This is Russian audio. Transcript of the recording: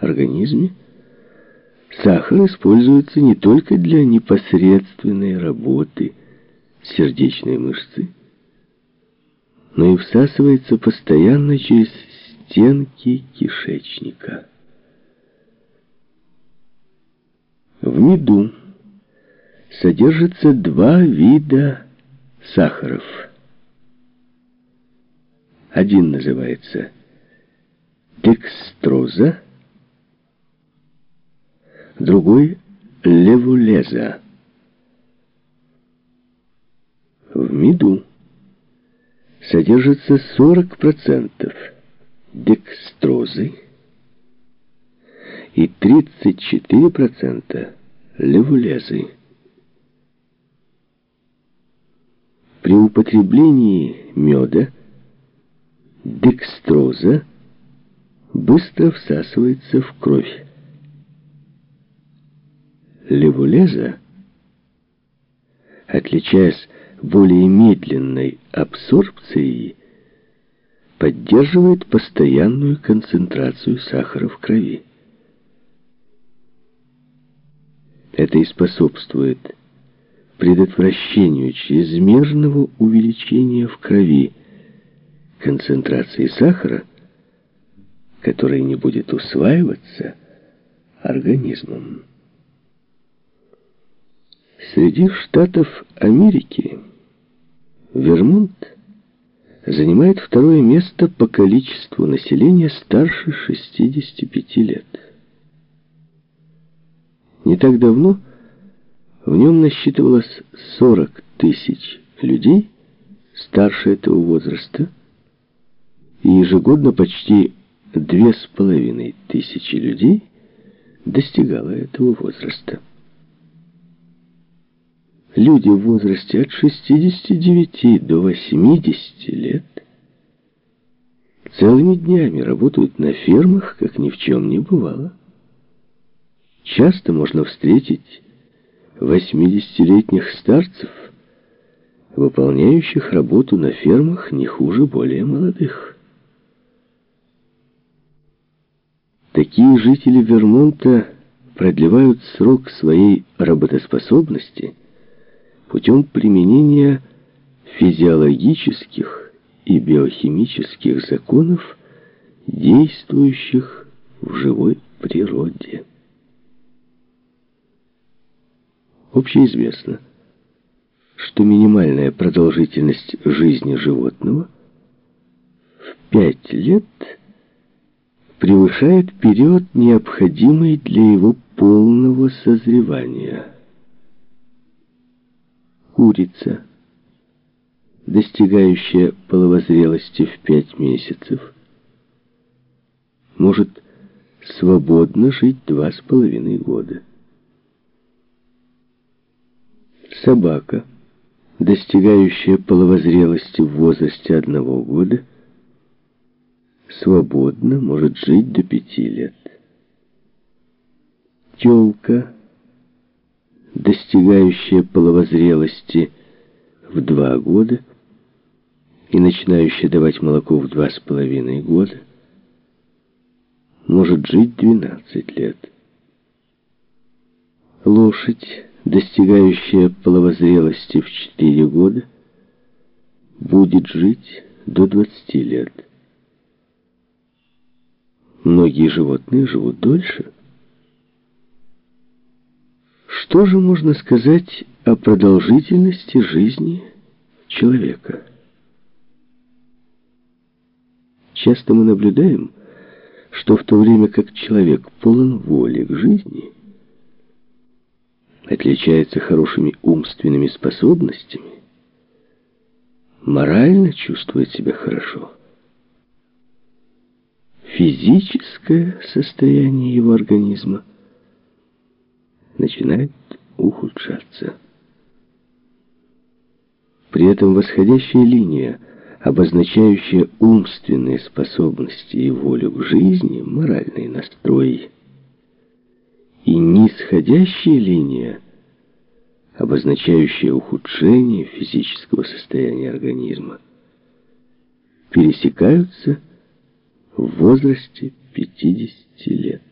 организме сахар используется не только для непосредственной работы сердечной мышцы, но и всасывается постоянно через стенки кишечника. В меду содержится два вида сахаров. Один называется декстроза, другой левулеза. В меду содержится 40% декстрозы и 34% левулезы. При употреблении меда декстроза быстро всасывается в кровь. Левулеза, отличаясь более медленной абсорбцией, поддерживает постоянную концентрацию сахара в крови. Это и способствует предотвращению чрезмерного увеличения в крови концентрации сахара, который не будет усваиваться организмом. Среди штатов Америки Вермонт занимает второе место по количеству населения старше 65 лет. Не так давно в нем насчитывалось 40 тысяч людей старше этого возраста, и ежегодно почти две с половиной тысячи людей достигало этого возраста. Люди в возрасте от 69 до 80 лет целыми днями работают на фермах, как ни в чем не бывало. Часто можно встретить 80-летних старцев, выполняющих работу на фермах не хуже более молодых. Такие жители Вермонта продлевают срок своей работоспособности путем применения физиологических и биохимических законов, действующих в живой природе. Общеизвестно, что минимальная продолжительность жизни животного в 5 лет превышает период, необходимый для его полного созревания. Курица, достигающая половозрелости в 5 месяцев, может свободно жить два с половиной года. Собака, достигающая половозрелости в возрасте одного года, свободно может жить до пяти лет. Телка, достигающая половозрелости в два года и начинающая давать молоко в два с половиной года, может жить 12 лет. Лошадь, достигающая половозрелости в 4 года, будет жить до 20 лет. Многие животные живут дольше. Что же можно сказать о продолжительности жизни человека? Часто мы наблюдаем, что в то время как человек полон воли к жизни, отличается хорошими умственными способностями, морально чувствует себя хорошо. Физическое состояние его организма начинает ухудшаться. При этом восходящая линия, обозначающая умственные способности и волю к жизни, моральный настрой – и нисходящая линия, обозначающая ухудшение физического состояния организма, пересекаются в возрасте 50 лет.